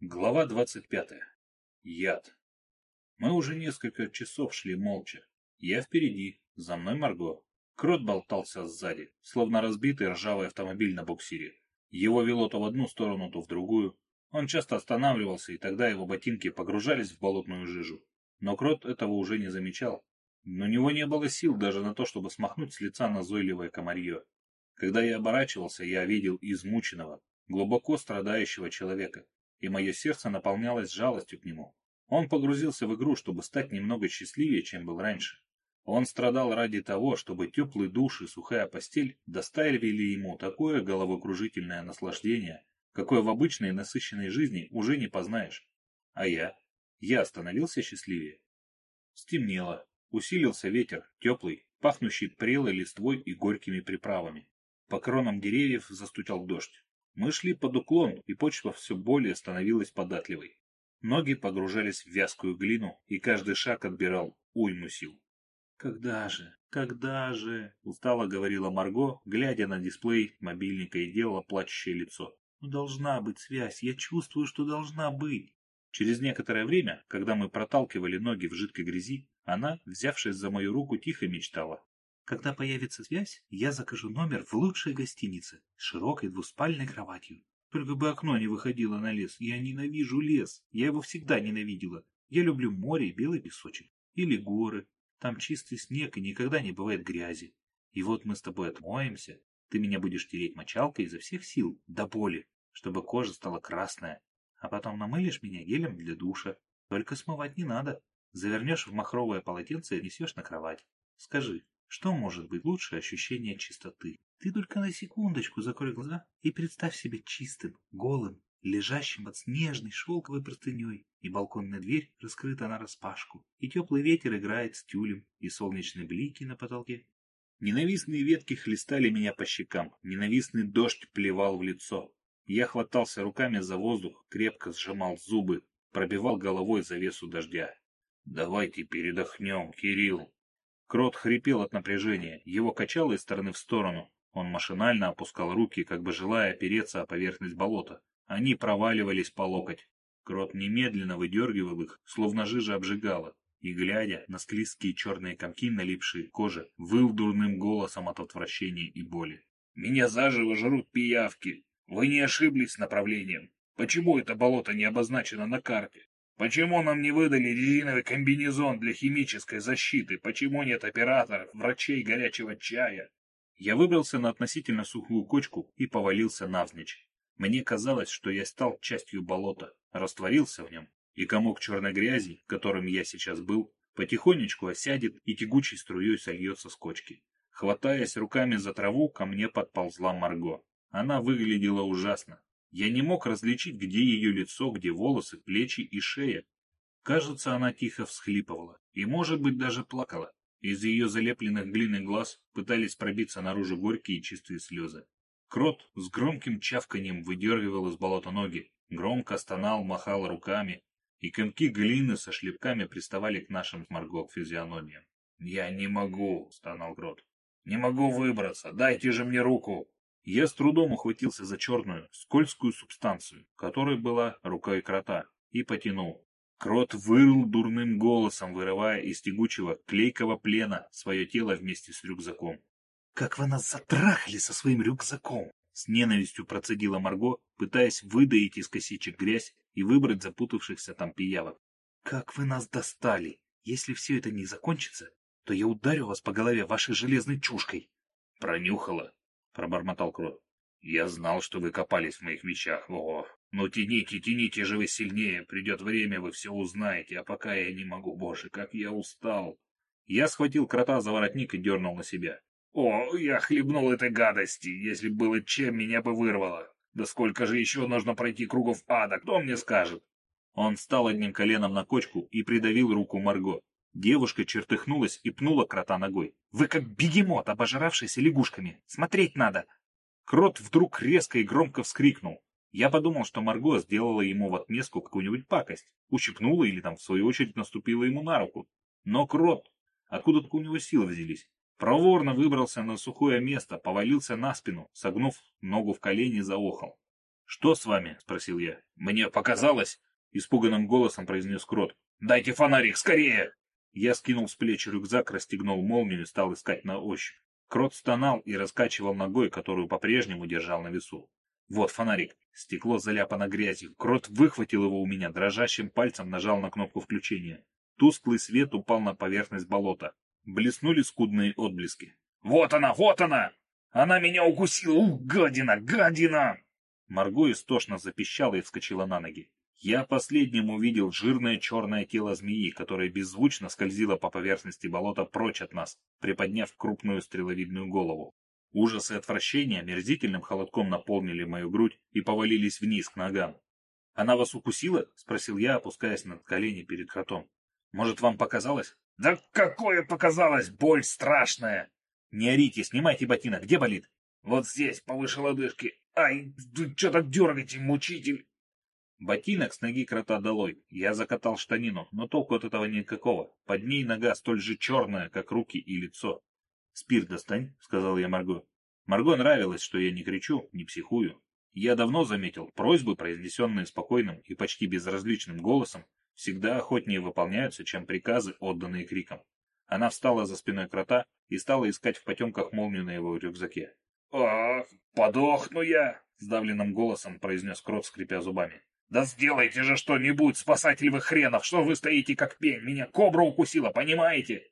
Глава двадцать пятая. Яд. Мы уже несколько часов шли молча. Я впереди, за мной Марго. Крот болтался сзади, словно разбитый ржавый автомобиль на буксире. Его вело то в одну сторону, то в другую. Он часто останавливался, и тогда его ботинки погружались в болотную жижу. Но Крот этого уже не замечал. Но у него не было сил даже на то, чтобы смахнуть с лица назойливое комарье. Когда я оборачивался, я видел измученного, глубоко страдающего человека, и мое сердце наполнялось жалостью к нему. Он погрузился в игру, чтобы стать немного счастливее, чем был раньше. Он страдал ради того, чтобы теплый душ и сухая постель доставили ему такое головокружительное наслаждение, какое в обычной насыщенной жизни уже не познаешь. А я? Я становился счастливее. Стемнело. Усилился ветер, теплый, пахнущий прелой листвой и горькими приправами. По кронам деревьев застучал дождь. Мы шли под уклон, и почва все более становилась податливой. Ноги погружались в вязкую глину, и каждый шаг отбирал уйму сил. «Когда же? Когда же?» — устало говорила Марго, глядя на дисплей мобильника и делала плачущее лицо. «Ну, должна быть связь, я чувствую, что должна быть». Через некоторое время, когда мы проталкивали ноги в жидкой грязи, она, взявшись за мою руку, тихо мечтала. Когда появится связь, я закажу номер в лучшей гостинице с широкой двуспальной кроватью. Только бы окно не выходило на лес. Я ненавижу лес. Я его всегда ненавидела. Я люблю море и белый песочек. Или горы. Там чистый снег и никогда не бывает грязи. И вот мы с тобой отмоемся. Ты меня будешь тереть мочалкой изо всех сил, до боли, чтобы кожа стала красная. А потом намылишь меня гелем для душа. Только смывать не надо. Завернешь в махровое полотенце и несешь на кровать. Скажи, что может быть лучше ощущения чистоты? Ты только на секундочку закрой глаза и представь себя чистым, голым, лежащим под снежной шелковой простыней, и балконная дверь раскрыта на распашку, и теплый ветер играет с тюлем, и солнечные блики на потолке. Ненавистные ветки хлестали меня по щекам, ненавистный дождь плевал в лицо. Я хватался руками за воздух, крепко сжимал зубы, пробивал головой завесу дождя. «Давайте передохнем, Кирилл», Крот хрипел от напряжения, его качало из стороны в сторону. Он машинально опускал руки, как бы желая опереться о поверхность болота. Они проваливались по локоть. Крот немедленно выдергивал их, словно жижа обжигала, и, глядя на склизкие черные комки, налипшие к коже, выл дурным голосом от отвращения и боли. «Меня заживо жрут пиявки! Вы не ошиблись направлением! Почему это болото не обозначено на карте? Почему нам не выдали резиновый комбинезон для химической защиты? Почему нет операторов, врачей горячего чая? Я выбрался на относительно сухую кочку и повалился навзничь. Мне казалось, что я стал частью болота, растворился в нем, и комок черной грязи, которым я сейчас был, потихонечку осядет и тягучей струей сольется с кочки. Хватаясь руками за траву, ко мне подползла Марго. Она выглядела ужасно. Я не мог различить, где ее лицо, где волосы, плечи и шея. Кажется, она тихо всхлипывала и, может быть, даже плакала. Из ее залепленных глиной глаз пытались пробиться наружу горькие чистые слезы. Крот с громким чавканием выдергивал из болота ноги, громко стонал, махал руками, и комки глины со шлепками приставали к нашим Марго физиономиям. «Я не могу!» — стонал Крот. «Не могу выбраться! Дайте же мне руку!» Я с трудом ухватился за черную, скользкую субстанцию, которой была рукой крота, и потянул. Крот вырыл дурным голосом, вырывая из тягучего клейкого плена свое тело вместе с рюкзаком. «Как вы нас затрахали со своим рюкзаком!» С ненавистью процедила Марго, пытаясь выдаить из косичек грязь и выбрать запутавшихся там пиявок. «Как вы нас достали! Если все это не закончится, то я ударю вас по голове вашей железной чушкой!» Пронюхала, пробормотал Крот. «Я знал, что вы копались в моих вещах. О, ну тяните, тяните же вы сильнее. Придет время, вы все узнаете. А пока я не могу. Боже, как я устал!» Я схватил крота за воротник и дернул на себя. «О, я хлебнул этой гадости. Если было чем, меня бы вырвало. Да сколько же еще нужно пройти кругов ада, кто мне скажет?» Он встал одним коленом на кочку и придавил руку Марго. Девушка чертыхнулась и пнула крота ногой. «Вы как бегемот, обожравшийся лягушками! Смотреть надо!» Крот вдруг резко и громко вскрикнул. Я подумал, что Марго сделала ему в отместку какую-нибудь пакость, ущипнула или там в свою очередь наступила ему на руку. Но крот, откуда только у него силы взялись, проворно выбрался на сухое место, повалился на спину, согнув ногу в колени, заохал. «Что с вами?» — спросил я. «Мне показалось!» — испуганным голосом произнес Крот. «Дайте фонарик, скорее!» Я скинул с плеч рюкзак, расстегнул молнию и стал искать на ощупь. Крот стонал и раскачивал ногой, которую по-прежнему держал на весу. Вот фонарик. Стекло заляпано грязью. Крот выхватил его у меня, дрожащим пальцем нажал на кнопку включения. Тусклый свет упал на поверхность болота. Блеснули скудные отблески. «Вот она, вот она! Она меня укусила! Ух, гадина, гадина!» Марго истошно запищала и вскочила на ноги. Я последним увидел жирное черное тело змеи, которое беззвучно скользило по поверхности болота прочь от нас, приподняв крупную стреловидную голову. Ужас и отвращение мерзительным холодком наполнили мою грудь и повалились вниз к ногам. «Она вас укусила?» — спросил я, опускаясь на колени перед кротом. Может, вам показалось? Да какое показалось? Боль страшная. Не орите, снимайте ботинок. Где болит? Вот здесь, повыше лодыжки. Ай, что так дергаете, мучитель? Ботинок с ноги крота долой. Я закатал штанину, но толку от этого никакого. Под ней нога столь же черная, как руки и лицо. «Спирт достань», — сказал я Марго. Марго нравилось, что я не кричу, не психую. Я давно заметил, просьбы, произнесенные спокойным и почти безразличным голосом, всегда охотнее выполняются, чем приказы, отданные криком. Она встала за спиной крота и стала искать в потемках молнию на его рюкзаке. «Ах, подохну я!» — сдавленным голосом произнес крот, скрипя зубами. «Да сделайте же что-нибудь, спасатель вы хренов! Что вы стоите как пень? Меня кобра укусила, понимаете?»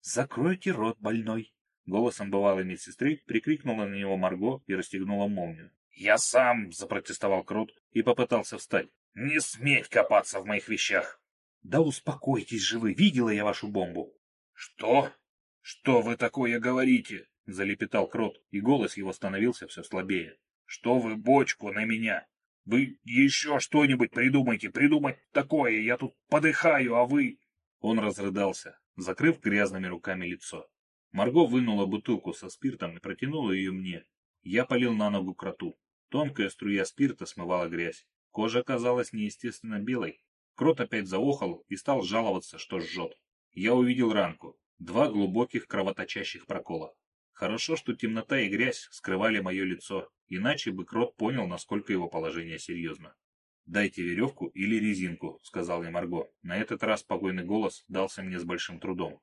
«Закройте рот, больной!» Голосом бывалой медсестры прикрикнула на него Марго и расстегнула молнию. «Я сам!» — запротестовал Крот и попытался встать. Не сметь копаться в моих вещах. Да успокойтесь же вы, видела я вашу бомбу. Что? Что вы такое говорите? Залепетал Крот, и голос его становился все слабее. Что вы бочку на меня? Вы еще что-нибудь придумайте, придумать такое, я тут подыхаю, а вы... Он разрыдался, закрыв грязными руками лицо. Марго вынула бутылку со спиртом и протянула ее мне. Я полил на ногу кроту. Тонкая струя спирта смывала грязь. Кожа казалась неестественно белой. Крот опять заохал и стал жаловаться, что жжет. Я увидел ранку. Два глубоких кровоточащих прокола. Хорошо, что темнота и грязь скрывали мое лицо, иначе бы Крот понял, насколько его положение серьезно. «Дайте веревку или резинку», — сказал я Марго. На этот раз погойный голос дался мне с большим трудом.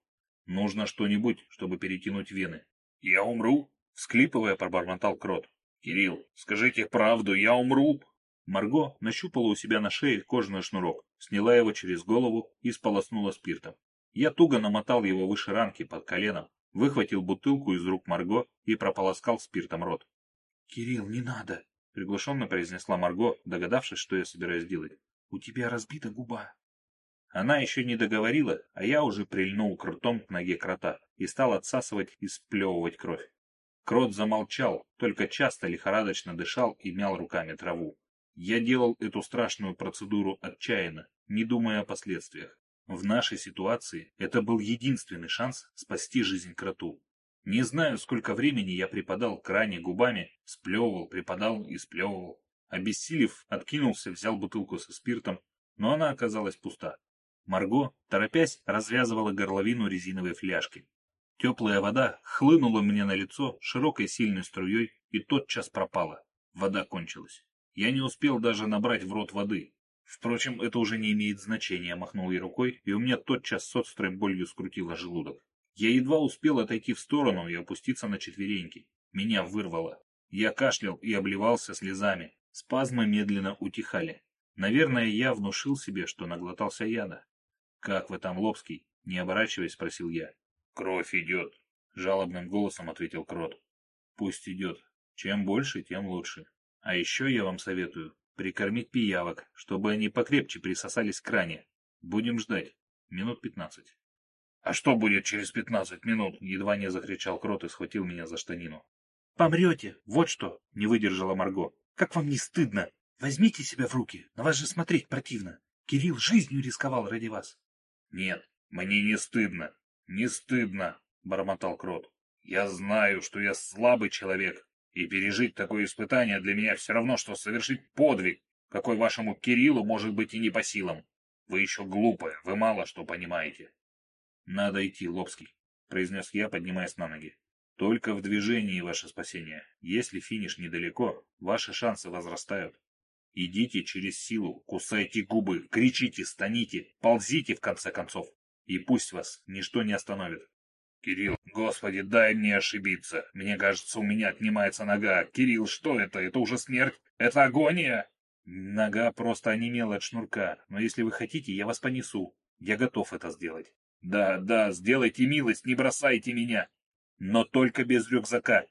«Нужно что-нибудь, чтобы перетянуть вены». «Я умру?» — всклипывая, пробормотал Крот. «Кирилл, скажите правду, я умру?» Марго нащупала у себя на шее кожаный шнурок, сняла его через голову и сполоснула спиртом. Я туго намотал его выше ранки под коленом, выхватил бутылку из рук Марго и прополоскал спиртом рот. — Кирилл, не надо! — приглушенно произнесла Марго, догадавшись, что я собираюсь делать. — У тебя разбита губа. Она еще не договорила, а я уже прильнул к ртом к ноге крота и стал отсасывать и сплевывать кровь. Крот замолчал, только часто лихорадочно дышал и мял руками траву. Я делал эту страшную процедуру отчаянно, не думая о последствиях. В нашей ситуации это был единственный шанс спасти жизнь кроту. Не знаю, сколько времени я припадал к ране губами, сплевывал, припадал и сплевывал. Обессилев, откинулся, взял бутылку со спиртом, но она оказалась пуста. Марго, торопясь, развязывала горловину резиновой фляжки. Теплая вода хлынула мне на лицо широкой сильной струей и тотчас пропала. Вода кончилась. Я не успел даже набрать в рот воды. Впрочем, это уже не имеет значения, махнул я рукой, и у меня тотчас с острой болью скрутило желудок. Я едва успел отойти в сторону и опуститься на четвереньки. Меня вырвало. Я кашлял и обливался слезами. Спазмы медленно утихали. Наверное, я внушил себе, что наглотался яда. «Как вы там, Лобский?» — не оборачиваясь, спросил я. «Кровь идет», — жалобным голосом ответил Крот. «Пусть идет. Чем больше, тем лучше. А еще я вам советую прикормить пиявок, чтобы они покрепче присосались к ране. Будем ждать. Минут пятнадцать. — А что будет через пятнадцать минут? — едва не закричал Крот и схватил меня за штанину. — Помрете, вот что! — не выдержала Марго. — Как вам не стыдно? Возьмите себя в руки, на вас же смотреть противно. Кирилл жизнью рисковал ради вас. — Нет, мне не стыдно, не стыдно, — бормотал Крот. — Я знаю, что я слабый человек, и пережить такое испытание для меня все равно, что совершить подвиг, какой вашему Кириллу может быть и не по силам. Вы еще глупые, вы мало что понимаете. — Надо идти, Лобский, — произнес я, поднимаясь на ноги. — Только в движении ваше спасение. Если финиш недалеко, ваши шансы возрастают. Идите через силу, кусайте губы, кричите, станите, ползите в конце концов. И пусть вас ничто не остановит. Кирилл, господи, дай мне ошибиться. Мне кажется, у меня отнимается нога. Кирилл, что это? Это уже смерть? Это агония? Нога просто онемела от шнурка. Но если вы хотите, я вас понесу. Я готов это сделать. Да, да, сделайте милость, не бросайте меня. Но только без рюкзака.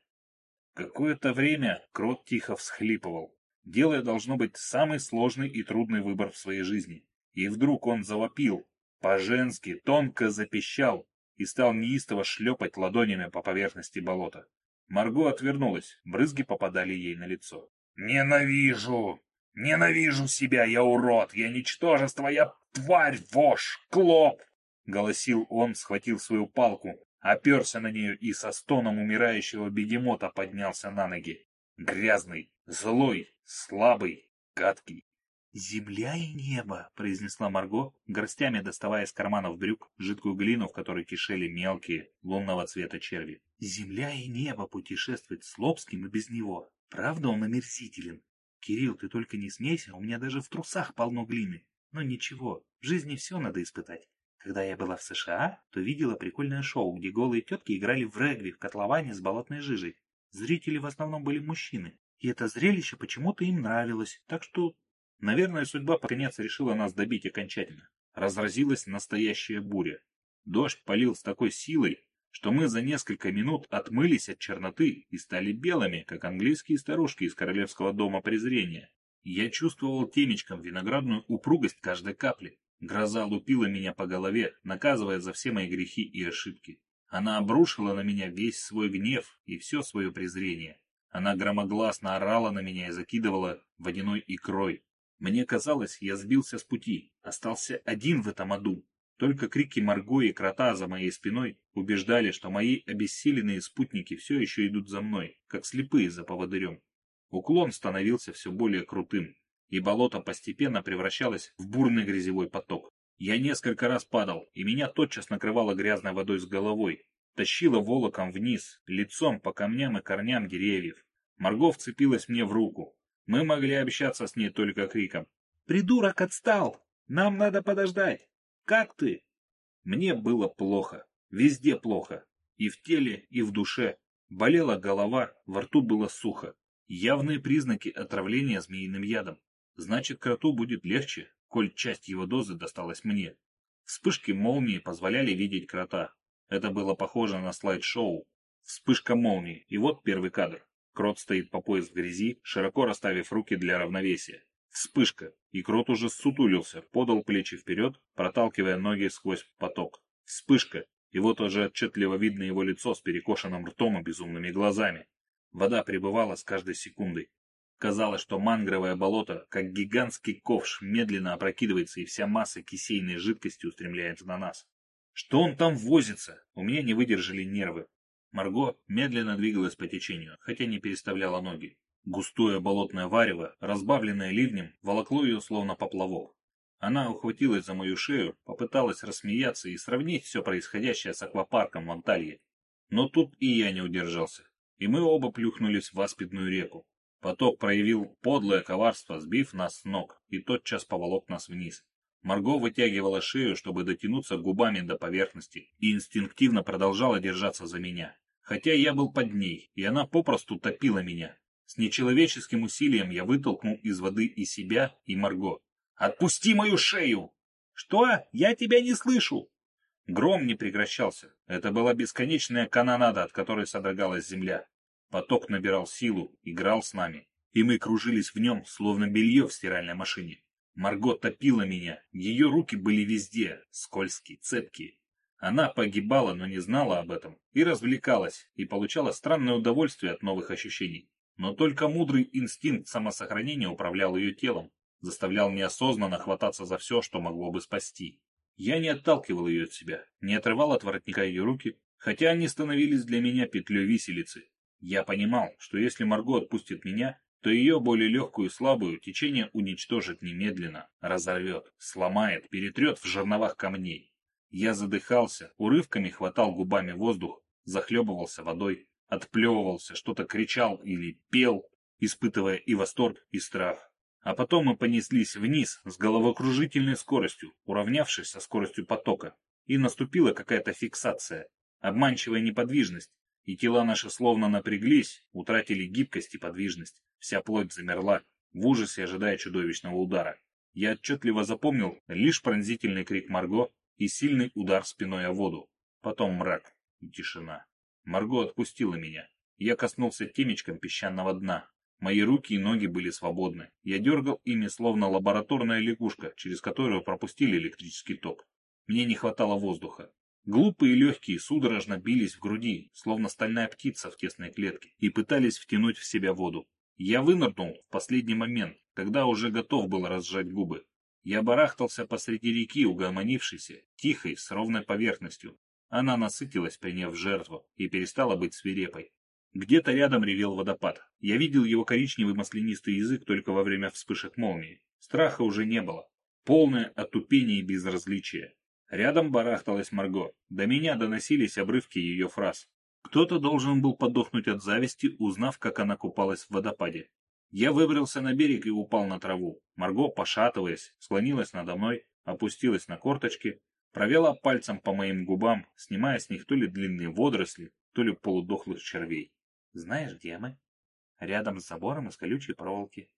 Какое-то время Крот тихо всхлипывал, делая, должно быть, самый сложный и трудный выбор в своей жизни. И вдруг он завопил, по-женски, тонко запищал и стал неистово шлепать ладонями по поверхности болота. Марго отвернулась, брызги попадали ей на лицо. «Ненавижу! Ненавижу себя, я урод! Я ничтожество, я тварь, вошь, клоп!» Голосил он, схватил свою палку, оперся на нее и со стоном умирающего бегемота поднялся на ноги. Грязный, злой, слабый, гадкий. «Земля и небо», — произнесла Марго, горстями доставая из карманов брюк жидкую глину, в которой кишели мелкие, лунного цвета черви. «Земля и небо путешествует с Лобским и без него. Правда он омерзителен? Кирилл, ты только не смейся, у меня даже в трусах полно глины. Но ничего, в жизни все надо испытать. Когда я была в США, то видела прикольное шоу, где голые тетки играли в регби в котловане с болотной жижей. Зрители в основном были мужчины, и это зрелище почему-то им нравилось, так что... Наверное, судьба наконец решила нас добить окончательно. Разразилась настоящая буря. Дождь полил с такой силой, что мы за несколько минут отмылись от черноты и стали белыми, как английские старушки из королевского дома презрения. Я чувствовал темечком виноградную упругость каждой капли. Гроза лупила меня по голове, наказывая за все мои грехи и ошибки. Она обрушила на меня весь свой гнев и все свое презрение. Она громогласно орала на меня и закидывала водяной икрой. Мне казалось, я сбился с пути, остался один в этом аду. Только крики Марго и Крота за моей спиной убеждали, что мои обессиленные спутники все еще идут за мной, как слепые за поводырем. Уклон становился все более крутым, и болото постепенно превращалось в бурный грязевой поток. Я несколько раз падал, и меня тотчас накрывало грязной водой с головой, тащило волоком вниз, лицом по камням и корням деревьев. Марго вцепилась мне в руку. Мы могли общаться с ней только криком. «Придурок отстал! Нам надо подождать! Как ты?» Мне было плохо, везде плохо, и в теле, и в душе. Болела голова, во рту было сухо. Явные признаки отравления змеиным ядом. Значит, кроту будет легче, коль часть его дозы досталась мне. Вспышки молнии позволяли видеть крота. Это было похоже на слайд-шоу. Вспышка молнии, и вот первый кадр. Крот стоит по пояс в грязи, широко расставив руки для равновесия. Вспышка, и крот уже сутулился, подал плечи вперед, проталкивая ноги сквозь поток. Вспышка, и вот уже отчетливо видно его лицо с перекошенным ртом и безумными глазами. Вода пребывала с каждой секундой. Казалось, что мангровое болото, как гигантский ковш, медленно опрокидывается, и вся масса кисейной жидкости устремляется на нас. Что он там возится? У меня не выдержали нервы. Марго медленно двигалась по течению, хотя не переставляла ноги. Густое болотное варево, разбавленное ливнем, волокло ее словно поплавок. Она ухватилась за мою шею, попыталась рассмеяться и сравнить все происходящее с аквапарком в Анталье. Но тут и я не удержался, и мы оба плюхнулись в аспидную реку. Поток проявил подлое коварство, сбив нас с ног, и тотчас поволок нас вниз. Марго вытягивала шею, чтобы дотянуться губами до поверхности, и инстинктивно продолжала держаться за меня. Хотя я был под ней, и она попросту топила меня. С нечеловеческим усилием я вытолкнул из воды и себя, и Марго. «Отпусти мою шею!» «Что? Я тебя не слышу!» Гром не прекращался. Это была бесконечная канонада, от которой содрогалась земля. Поток набирал силу, играл с нами, и мы кружились в нем, словно белье в стиральной машине. Марго топила меня, ее руки были везде, скользкие, цепкие. Она погибала, но не знала об этом, и развлекалась, и получала странное удовольствие от новых ощущений. Но только мудрый инстинкт самосохранения управлял ее телом, заставлял неосознанно хвататься за все, что могло бы спасти. Я не отталкивал ее от себя, не отрывал от воротника ее руки, хотя они становились для меня петлей виселицы, я понимал, что если Марго отпустит меня, то ее более легкую и слабую течение уничтожит немедленно, разорвет, сломает, перетрет в жерновах камней. Я задыхался, урывками хватал губами воздух, захлебывался водой, отплевывался, что-то кричал или пел, испытывая и восторг, и страх. А потом мы понеслись вниз с головокружительной скоростью, уравнявшись со скоростью потока. И наступила какая-то фиксация, обманчивая неподвижность, и тела наши словно напряглись, утратили гибкость и подвижность. Вся плоть замерла, в ужасе ожидая чудовищного удара. Я отчетливо запомнил лишь пронзительный крик Марго и сильный удар спиной о воду. Потом мрак и тишина. Марго отпустила меня. Я коснулся темечком песчаного дна. Мои руки и ноги были свободны. Я дергал ими, словно лабораторная лягушка, через которую пропустили электрический ток. Мне не хватало воздуха. Глупые легкие судорожно бились в груди, словно стальная птица в тесной клетке, и пытались втянуть в себя воду. Я вынырнул в последний момент, когда уже готов был разжать губы. Я барахтался посреди реки, угомонившейся, тихой, с ровной поверхностью. Она насытилась, приняв жертву, и перестала быть свирепой. Где-то рядом ревел водопад. Я видел его коричневый маслянистый язык только во время вспышек молнии. Страха уже не было. Полное отупение и безразличие. Рядом барахталась Марго. До меня доносились обрывки ее фраз. Кто-то должен был подохнуть от зависти, узнав, как она купалась в водопаде. Я выбрался на берег и упал на траву. Марго, пошатываясь, склонилась надо мной, опустилась на корточки, провела пальцем по моим губам, снимая с них то ли длинные водоросли, то ли полудохлых червей. «Знаешь, где мы?» «Рядом с забором из колючей проволоки.